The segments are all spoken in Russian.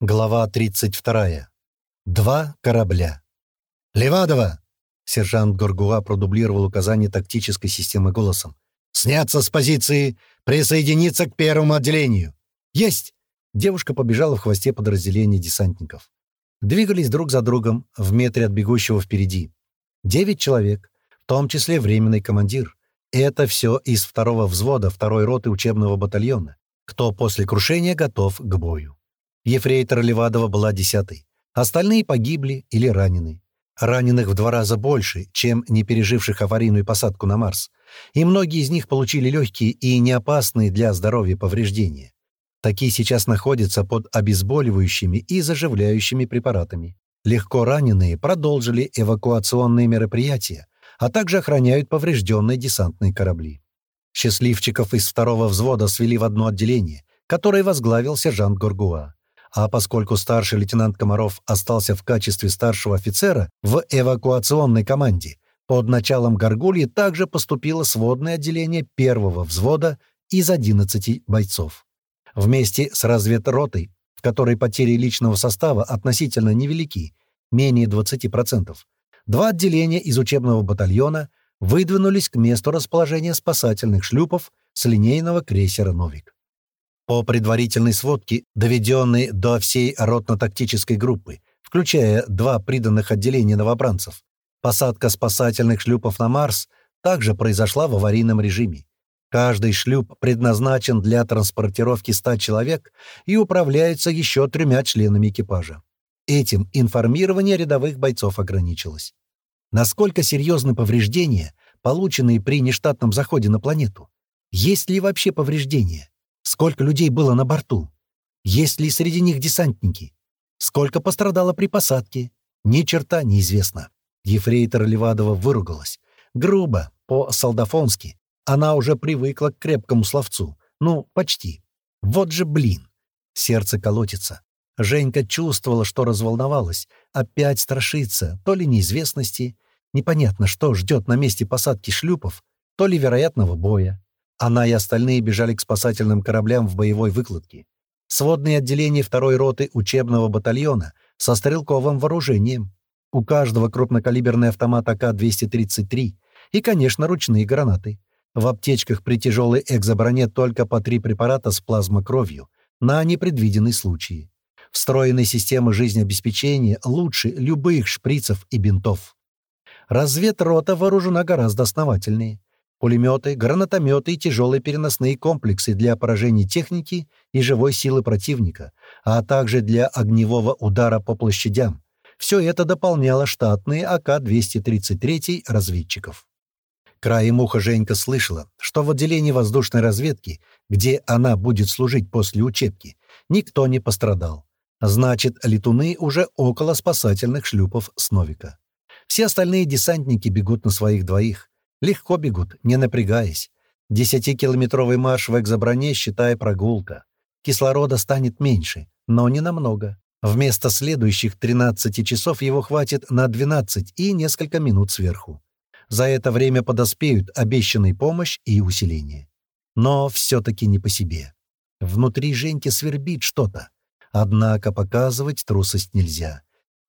Глава 32. Два корабля. «Левадова!» — сержант Горгуа продублировал указание тактической системы голосом. «Сняться с позиции! Присоединиться к первому отделению!» «Есть!» Девушка побежала в хвосте подразделения десантников. Двигались друг за другом в метре от бегущего впереди. Девять человек, в том числе временный командир. Это все из второго взвода второй роты учебного батальона, кто после крушения готов к бою. Ефрейтор Левадова была десятой. Остальные погибли или ранены. Раненых в два раза больше, чем не переживших аварийную посадку на Марс. И многие из них получили легкие и неопасные для здоровья повреждения. Такие сейчас находятся под обезболивающими и заживляющими препаратами. Легко раненые продолжили эвакуационные мероприятия, а также охраняют поврежденные десантные корабли. Счастливчиков из второго взвода свели в одно отделение, которое возглавил сержант Горгуа. А поскольку старший лейтенант Комаров остался в качестве старшего офицера в эвакуационной команде, под началом Горгульи также поступило сводное отделение первого взвода из 11 бойцов. Вместе с разведротой, в которой потери личного состава относительно невелики, менее 20%, два отделения из учебного батальона выдвинулись к месту расположения спасательных шлюпов с линейного крейсера «Новик». По предварительной сводке, доведенной до всей ротно-тактической группы, включая два приданных отделения новобранцев, посадка спасательных шлюпов на Марс также произошла в аварийном режиме. Каждый шлюп предназначен для транспортировки 100 человек и управляется еще тремя членами экипажа. Этим информирование рядовых бойцов ограничилось. Насколько серьезны повреждения, полученные при нештатном заходе на планету? Есть ли вообще повреждения? Сколько людей было на борту? Есть ли среди них десантники? Сколько пострадало при посадке? Ни черта неизвестно. Ефрейтор Левадова выругалась. Грубо, по-солдафонски. Она уже привыкла к крепкому словцу. Ну, почти. Вот же блин. Сердце колотится. Женька чувствовала, что разволновалась. Опять страшится. То ли неизвестности. Непонятно, что ждет на месте посадки шлюпов, то ли вероятного боя. Она и остальные бежали к спасательным кораблям в боевой выкладке. Сводные отделения второй роты учебного батальона со стрелковым вооружением. У каждого крупнокалиберный автомат АК-233 и, конечно, ручные гранаты. В аптечках при тяжелой экзоброне только по три препарата с плазмокровью на непредвиденный случай. Встроенные системы жизнеобеспечения лучше любых шприцев и бинтов. Разведрота вооружена гораздо основательнее пулеметы, гранатометы и тяжелые переносные комплексы для поражения техники и живой силы противника, а также для огневого удара по площадям. Все это дополняло штатные АК-233 разведчиков. Краем уха Женька слышала, что в отделении воздушной разведки, где она будет служить после учебки, никто не пострадал. Значит, летуны уже около спасательных шлюпов Сновика. Все остальные десантники бегут на своих двоих. Легко бегут, не напрягаясь. Десятикилометровый марш в экзоброне, считая прогулка. Кислорода станет меньше, но не намного. Вместо следующих 13 часов его хватит на 12 и несколько минут сверху. За это время подоспеют обещанная помощь и усиление. Но все-таки не по себе. Внутри Женьки свербит что-то. Однако показывать трусость нельзя.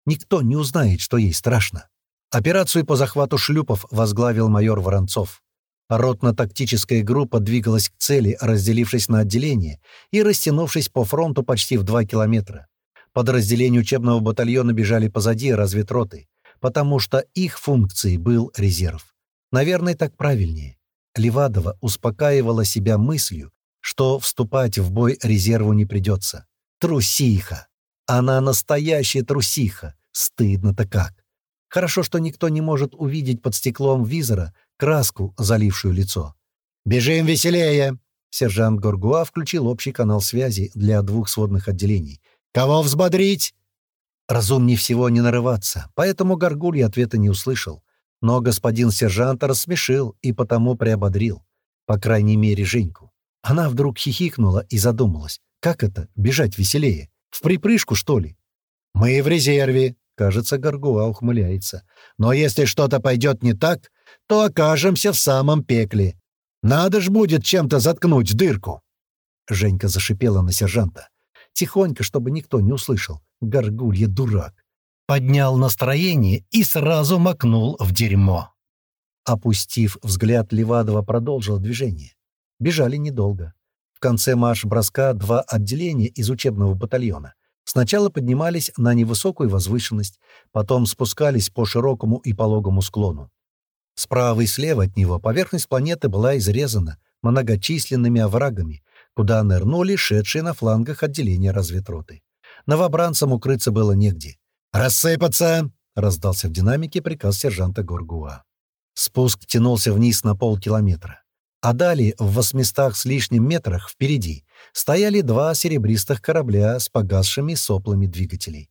Никто не узнает, что ей страшно. Операцию по захвату шлюпов возглавил майор Воронцов. Ротно-тактическая группа двигалась к цели, разделившись на отделения и растянувшись по фронту почти в 2 километра. Подразделения учебного батальона бежали позади разведроты, потому что их функцией был резерв. Наверное, так правильнее. Левадова успокаивала себя мыслью, что вступать в бой резерву не придется. Трусиха! Она настоящая трусиха! Стыдно-то как! Хорошо, что никто не может увидеть под стеклом визора краску, залившую лицо. «Бежим веселее!» Сержант Горгуа включил общий канал связи для двух сводных отделений. «Кого взбодрить?» Разумнее всего не нарываться, поэтому Горгуль ответа не услышал. Но господин сержант рассмешил и потому приободрил. По крайней мере, Женьку. Она вдруг хихикнула и задумалась. Как это — бежать веселее? В припрыжку, что ли? «Мы в резерве», Кажется, Горгуа ухмыляется. «Но если что-то пойдет не так, то окажемся в самом пекле. Надо ж будет чем-то заткнуть дырку!» Женька зашипела на сержанта. Тихонько, чтобы никто не услышал. Горгулья дурак. Поднял настроение и сразу макнул в дерьмо. Опустив взгляд, Левадова продолжил движение. Бежали недолго. В конце марш-броска два отделения из учебного батальона сначала поднимались на невысокую возвышенность, потом спускались по широкому и пологому склону. Справа и слева от него поверхность планеты была изрезана многочисленными оврагами, куда нырнули шедшие на флангах отделения разведроты. Новобранцам укрыться было негде. «Рассыпаться!» — раздался в динамике приказ сержанта Горгуа. Спуск тянулся вниз на полкилометра. А далее, в восьмистах с лишним метрах впереди, стояли два серебристых корабля с погасшими соплами двигателей.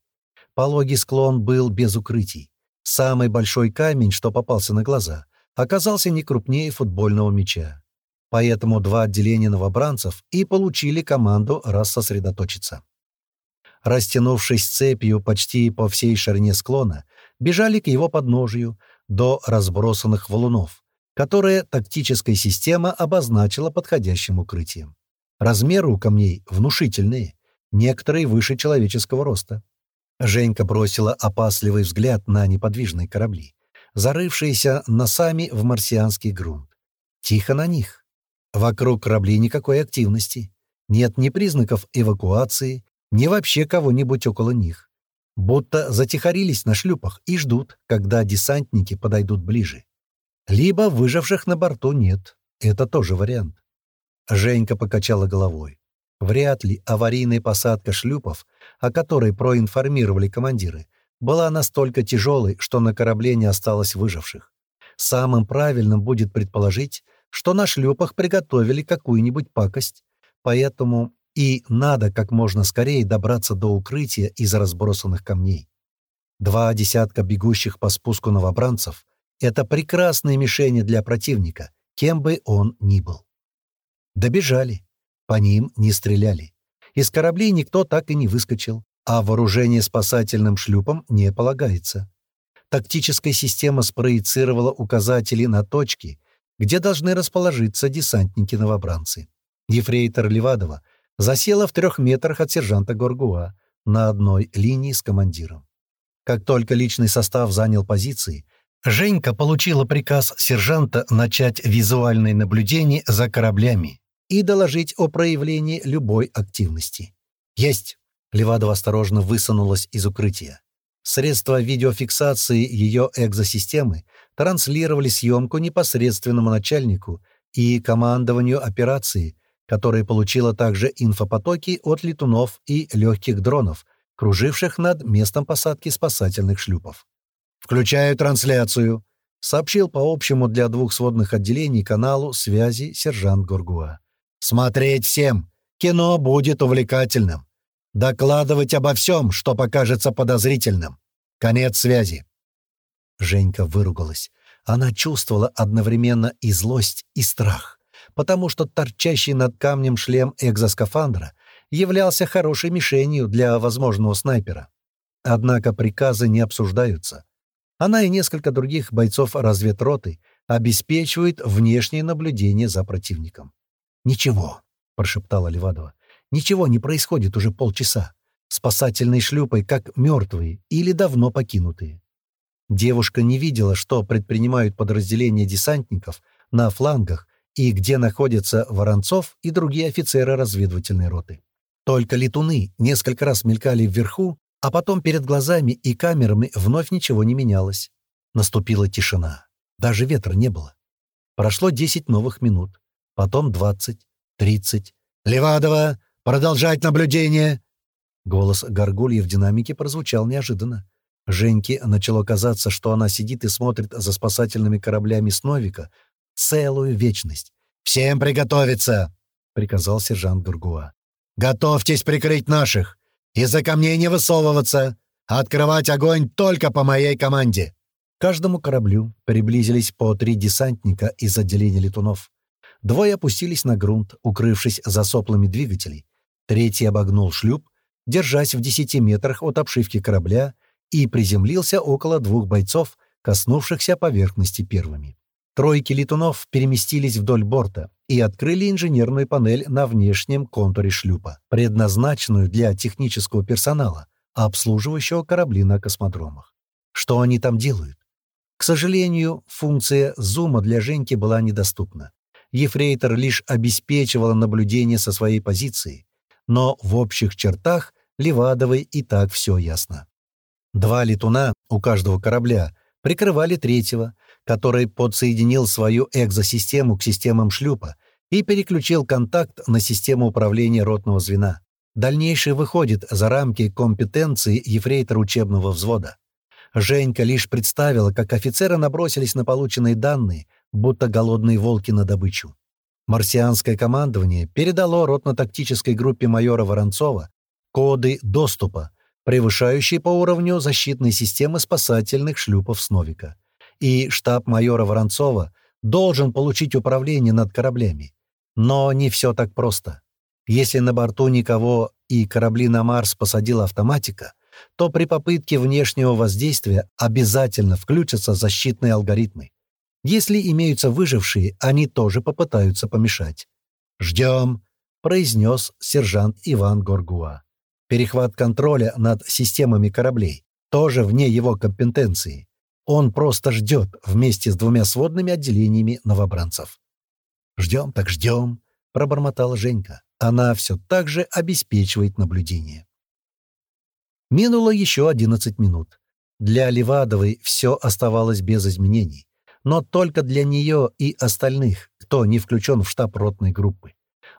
Пологий склон был без укрытий. Самый большой камень, что попался на глаза, оказался не крупнее футбольного мяча. Поэтому два отделения новобранцев и получили команду рассосредоточиться. Растянувшись цепью почти по всей ширине склона, бежали к его подножию до разбросанных валунов, которые тактическая система обозначила подходящим укрытием. Размеры у камней внушительные, некоторые выше человеческого роста. Женька бросила опасливый взгляд на неподвижные корабли, зарывшиеся носами в марсианский грунт. Тихо на них. Вокруг кораблей никакой активности. Нет ни признаков эвакуации, ни вообще кого-нибудь около них. Будто затихарились на шлюпах и ждут, когда десантники подойдут ближе. Либо выживших на борту нет. Это тоже вариант. Женька покачала головой. Вряд ли аварийная посадка шлюпов, о которой проинформировали командиры, была настолько тяжелой, что на корабле не осталось выживших. Самым правильным будет предположить, что на шлюпах приготовили какую-нибудь пакость, поэтому и надо как можно скорее добраться до укрытия из разбросанных камней. Два десятка бегущих по спуску новобранцев — это прекрасные мишени для противника, кем бы он ни был. Добежали. По ним не стреляли. Из кораблей никто так и не выскочил, а вооружение спасательным шлюпам не полагается. Тактическая система спроецировала указатели на точки, где должны расположиться десантники-новобранцы. Ефрейтор Левадова засела в трех метрах от сержанта Горгуа на одной линии с командиром. Как только личный состав занял позиции, Женька получила приказ сержанта начать визуальное наблюдение за кораблями, и доложить о проявлении любой активности. «Есть!» — Левадова осторожно высунулась из укрытия. Средства видеофиксации ее экзосистемы транслировали съемку непосредственному начальнику и командованию операции, которая получила также инфопотоки от летунов и легких дронов, круживших над местом посадки спасательных шлюпов. «Включаю трансляцию», — сообщил по общему для двух сводных отделений каналу связи сержант Горгуа. Смотреть всем. Кино будет увлекательным. Докладывать обо всем, что покажется подозрительным. Конец связи. Женька выругалась. Она чувствовала одновременно и злость, и страх, потому что торчащий над камнем шлем экзоскафандра являлся хорошей мишенью для возможного снайпера. Однако приказы не обсуждаются. Она и несколько других бойцов разведроты обеспечивают внешнее наблюдение за противником. «Ничего», — прошептала Левадова. «Ничего не происходит уже полчаса. Спасательной шлюпой как мертвые или давно покинутые». Девушка не видела, что предпринимают подразделения десантников на флангах и где находятся Воронцов и другие офицеры разведывательной роты. Только летуны несколько раз мелькали вверху, а потом перед глазами и камерами вновь ничего не менялось. Наступила тишина. Даже ветра не было. Прошло десять новых минут потом двадцать, тридцать. «Левадова! Продолжать наблюдение!» Голос Горгульи в динамике прозвучал неожиданно. Женьке начало казаться, что она сидит и смотрит за спасательными кораблями Сновика целую вечность. «Всем приготовиться!» — приказал сержант Гургуа. «Готовьтесь прикрыть наших! Из-за камней не высовываться! Открывать огонь только по моей команде!» К каждому кораблю приблизились по три десантника из отделения летунов. Двое опустились на грунт, укрывшись за соплами двигателей. Третий обогнул шлюп, держась в десяти метрах от обшивки корабля, и приземлился около двух бойцов, коснувшихся поверхности первыми. Тройки летунов переместились вдоль борта, и открыли инженерную панель на внешнем контуре шлюпа, предназначенную для технического персонала, обслуживающего корабли на космодромах. Что они там делают? К сожалению, функция зума для Женьки была недоступна. Ефрейтор лишь обеспечивала наблюдение со своей позиции, но в общих чертах Левадовой и так все ясно. Два летуна у каждого корабля прикрывали третьего, который подсоединил свою экзосистему к системам шлюпа и переключил контакт на систему управления ротного звена. Дальнейшее выходит за рамки компетенции ефрейтора учебного взвода. Женька лишь представила, как офицеры набросились на полученные данные, будто голодные волки на добычу. Марсианское командование передало ротно-тактической группе майора Воронцова коды доступа, превышающие по уровню защитной системы спасательных шлюпов «Сновика». И штаб майора Воронцова должен получить управление над кораблями. Но не все так просто. Если на борту никого и корабли на Марс посадила автоматика — то при попытке внешнего воздействия обязательно включатся защитные алгоритмы. Если имеются выжившие, они тоже попытаются помешать. «Ждем», — произнес сержант Иван Горгуа. Перехват контроля над системами кораблей тоже вне его компетенции. Он просто ждет вместе с двумя сводными отделениями новобранцев. «Ждем так ждем», — пробормотала Женька. Она все так же обеспечивает наблюдение. Минуло еще 11 минут. Для Левадовой все оставалось без изменений. Но только для нее и остальных, кто не включен в штаб ротной группы.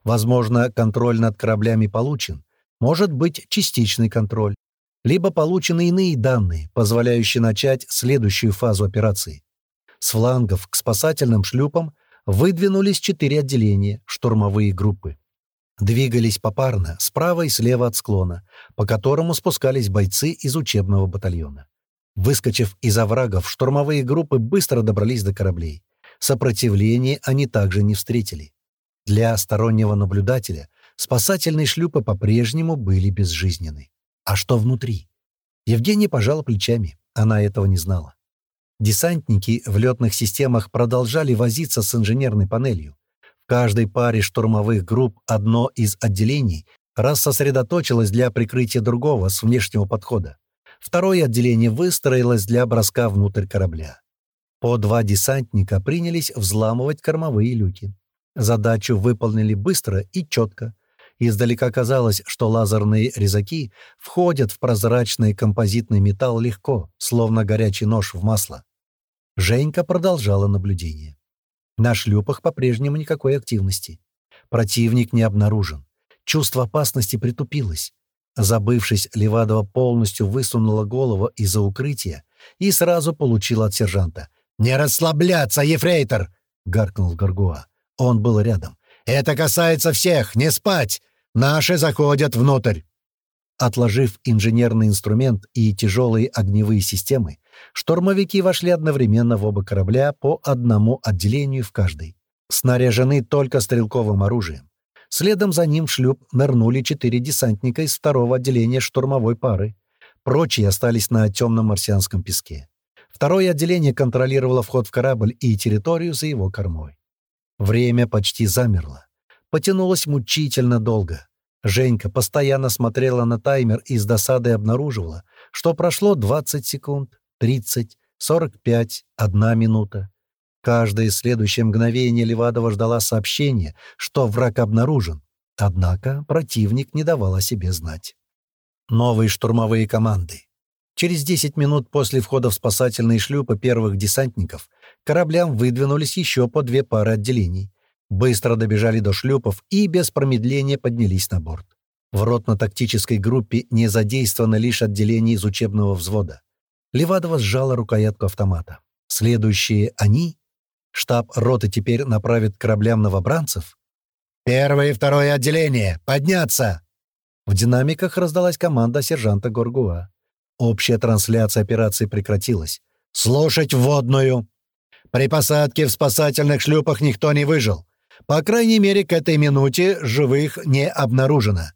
Возможно, контроль над кораблями получен. Может быть, частичный контроль. Либо получены иные данные, позволяющие начать следующую фазу операции. С флангов к спасательным шлюпам выдвинулись четыре отделения, штурмовые группы. Двигались попарно, справа и слева от склона, по которому спускались бойцы из учебного батальона. Выскочив из оврагов, штурмовые группы быстро добрались до кораблей. Сопротивления они также не встретили. Для стороннего наблюдателя спасательные шлюпы по-прежнему были безжизненны. А что внутри? Евгения пожала плечами. Она этого не знала. Десантники в летных системах продолжали возиться с инженерной панелью. В каждой паре штурмовых групп одно из отделений раз сосредоточилось для прикрытия другого с внешнего подхода. Второе отделение выстроилось для броска внутрь корабля. По два десантника принялись взламывать кормовые люки. Задачу выполнили быстро и четко. Издалека казалось, что лазерные резаки входят в прозрачный композитный металл легко, словно горячий нож в масло. Женька продолжала наблюдение. На шлюпах по-прежнему никакой активности. Противник не обнаружен. Чувство опасности притупилось. Забывшись, Левадова полностью высунула голову из-за укрытия и сразу получила от сержанта. «Не расслабляться, ефрейтор!» — гаркнул Горгуа. Он был рядом. «Это касается всех! Не спать! Наши заходят внутрь!» Отложив инженерный инструмент и тяжелые огневые системы, штурмовики вошли одновременно в оба корабля по одному отделению в каждой. Снаряжены только стрелковым оружием. Следом за ним в шлюп нырнули четыре десантника из второго отделения штурмовой пары. Прочие остались на темном марсианском песке. Второе отделение контролировало вход в корабль и территорию за его кормой. Время почти замерло. Потянулось мучительно долго. Женька постоянно смотрела на таймер и с досадой обнаруживала, что прошло 20 секунд, 30, 45, одна минута. Каждое следующее мгновение Левадова ждала сообщения, что враг обнаружен. Однако противник не давал о себе знать. Новые штурмовые команды. Через 10 минут после входа в спасательные шлюпы первых десантников кораблям выдвинулись еще по две пары отделений быстро добежали до шлюпов и без промедления поднялись на борт. В ротно-тактической группе не задействовано лишь отделение из учебного взвода. Левадова сжала рукоятку автомата. Следующие они? Штаб роты теперь направит к кораблям новобранцев? «Первое и второе отделение! Подняться!» В динамиках раздалась команда сержанта Горгуа. Общая трансляция операции прекратилась. «Слушать вводную!» При посадке в спасательных шлюпах никто не выжил. По крайней мере, к этой минуте живых не обнаружено.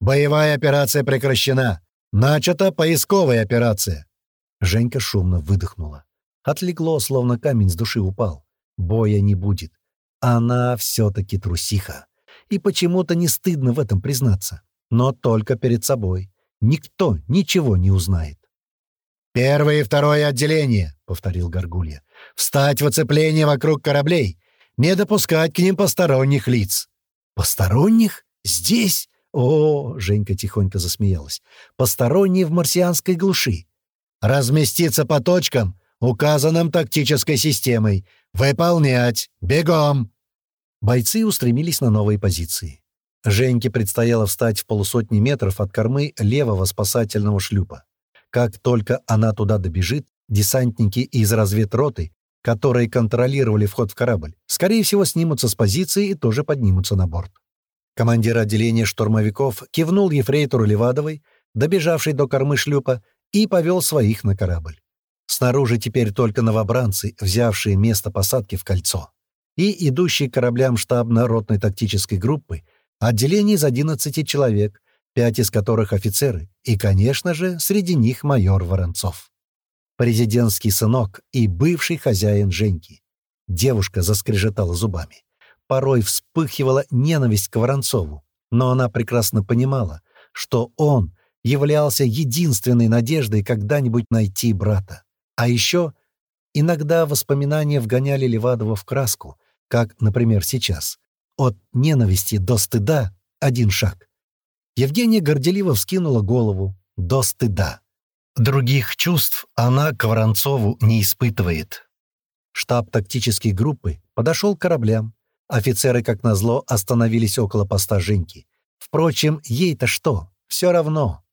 Боевая операция прекращена. Начата поисковая операция. Женька шумно выдохнула. Отлегло, словно камень с души упал. Боя не будет. Она все-таки трусиха. И почему-то не стыдно в этом признаться. Но только перед собой. Никто ничего не узнает. «Первое и второе отделение», — повторил Горгулья. «Встать в оцепление вокруг кораблей. Не допускать к ним посторонних лиц». «Посторонних? Здесь?» «О!» — Женька тихонько засмеялась. «Посторонние в марсианской глуши. Разместиться по точкам, указанным тактической системой. Выполнять! Бегом!» Бойцы устремились на новые позиции. Женьке предстояло встать в полусотни метров от кормы левого спасательного шлюпа. Как только она туда добежит, десантники из разведроты, которые контролировали вход в корабль, скорее всего, снимутся с позиции и тоже поднимутся на борт. Командир отделения штурмовиков кивнул ефрейтору Левадовой, добежавшей до кормы шлюпа, и повел своих на корабль. Снаружи теперь только новобранцы, взявшие место посадки в кольцо, и идущие кораблям штабно-ротной тактической группы, отделение из 11 человек, пять из которых офицеры, и, конечно же, среди них майор Воронцов. Президентский сынок и бывший хозяин Женьки. Девушка заскрежетала зубами. Порой вспыхивала ненависть к Воронцову, но она прекрасно понимала, что он являлся единственной надеждой когда-нибудь найти брата. А еще иногда воспоминания вгоняли Левадова в краску, как, например, сейчас. От ненависти до стыда — один шаг. Евгения горделиво вскинула голову. До стыда. Других чувств она к Воронцову не испытывает. Штаб тактической группы подошел к кораблям. Офицеры, как назло, остановились около поста Женьки. Впрочем, ей-то что? Все равно.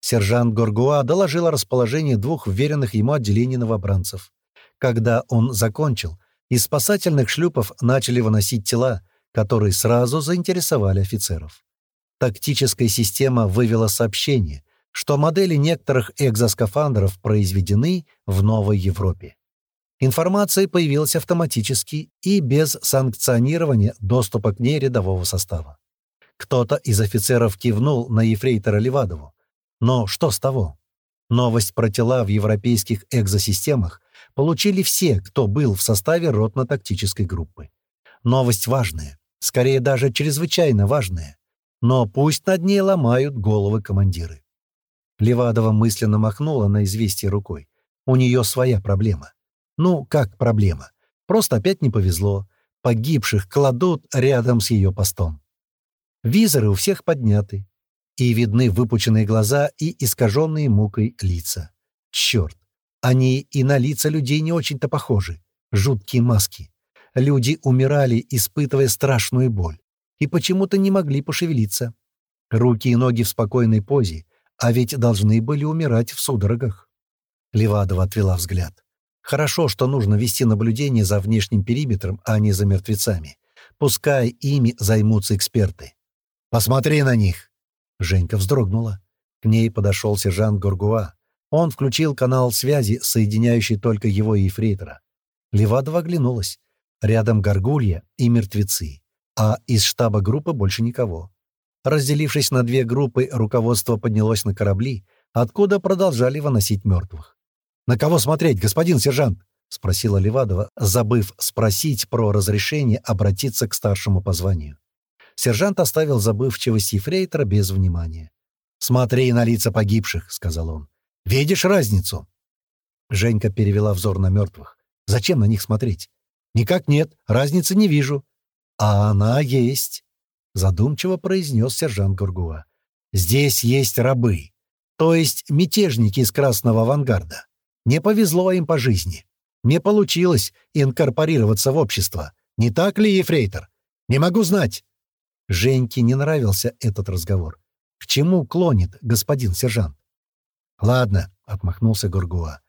Сержант Горгуа доложил о расположении двух вверенных ему отделений новобранцев. Когда он закончил, из спасательных шлюпов начали выносить тела, которые сразу заинтересовали офицеров. Тактическая система вывела сообщение, что модели некоторых экзоскафандров произведены в Новой Европе. Информация появилась автоматически и без санкционирования доступа к ней рядового состава. Кто-то из офицеров кивнул на ефрейтора Левадову. Но что с того? Новость про тела в европейских экзосистемах получили все, кто был в составе ротно-тактической группы. Новость важная, скорее даже чрезвычайно важная. Но пусть над ней ломают головы командиры. Левадова мысленно махнула на известие рукой. У нее своя проблема. Ну, как проблема? Просто опять не повезло. Погибших кладут рядом с ее постом. Визоры у всех подняты и видны выпученные глаза и искаженные мукой лица. Черт! Они и на лица людей не очень-то похожи. Жуткие маски. Люди умирали, испытывая страшную боль, и почему-то не могли пошевелиться. Руки и ноги в спокойной позе, а ведь должны были умирать в судорогах. Левадова отвела взгляд. Хорошо, что нужно вести наблюдение за внешним периметром, а не за мертвецами. Пускай ими займутся эксперты. «Посмотри на них!» Женька вздрогнула. К ней подошел сержант Горгуа. Он включил канал связи, соединяющий только его и Ефрейтора. Левадова оглянулась. Рядом горгулья и мертвецы. А из штаба группы больше никого. Разделившись на две группы, руководство поднялось на корабли, откуда продолжали выносить мертвых. «На кого смотреть, господин сержант?» — спросила Левадова, забыв спросить про разрешение обратиться к старшему по званию. Сержант оставил забывчивость ефрейтора без внимания. «Смотри на лица погибших», — сказал он. «Видишь разницу?» Женька перевела взор на мертвых. «Зачем на них смотреть?» «Никак нет, разницы не вижу». «А она есть», — задумчиво произнес сержант Гургуа. «Здесь есть рабы, то есть мятежники из красного авангарда. Не повезло им по жизни. Не получилось инкорпорироваться в общество. Не так ли, ефрейтор? Не могу знать. Женьке не нравился этот разговор. «К чему клонит господин сержант?» «Ладно», — отмахнулся Гургуа.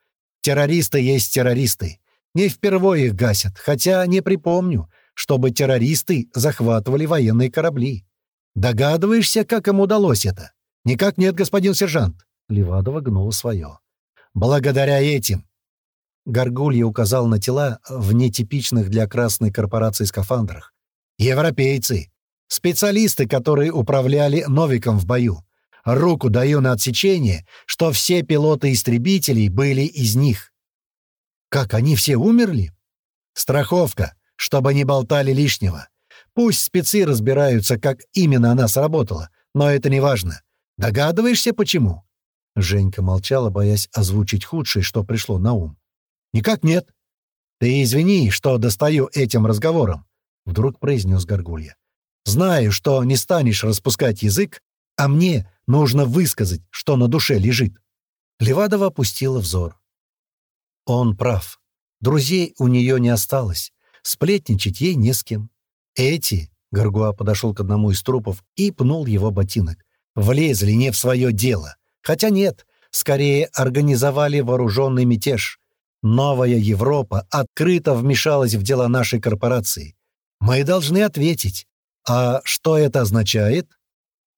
«Террористы есть террористы. Не впервые их гасят, хотя не припомню, чтобы террористы захватывали военные корабли. Догадываешься, как им удалось это?» «Никак нет, господин сержант», — Левадова гнула свое. «Благодаря этим». Горгулья указал на тела в нетипичных для красной корпорации скафандрах. «Европейцы, Специалисты, которые управляли «Новиком» в бою. Руку даю на отсечение, что все пилоты истребителей были из них. Как, они все умерли? Страховка. чтобы не болтали лишнего. Пусть спецы разбираются, как именно она сработала, но это не важно. Догадываешься, почему?» Женька молчала, боясь озвучить худшее, что пришло на ум. «Никак нет». «Ты извини, что достаю этим разговором», — вдруг произнес Горгулья. «Знаю, что не станешь распускать язык, а мне нужно высказать, что на душе лежит». Левадова опустила взор. Он прав. Друзей у нее не осталось. Сплетничать ей не с кем. Эти, — Горгуа подошел к одному из трупов и пнул его ботинок, — влезли не в свое дело. Хотя нет, скорее организовали вооруженный мятеж. Новая Европа открыто вмешалась в дела нашей корпорации. Мы должны ответить. А что это означает?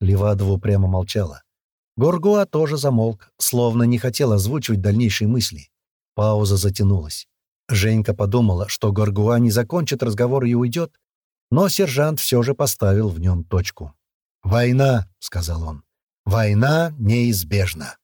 Левадова прямо молчала. Горгуа тоже замолк, словно не хотел озвучивать дальнейшие мысли. Пауза затянулась. Женька подумала, что Горгуа не закончит разговор и уйдет, но сержант все же поставил в нем точку. «Война», — сказал он, — «война неизбежна».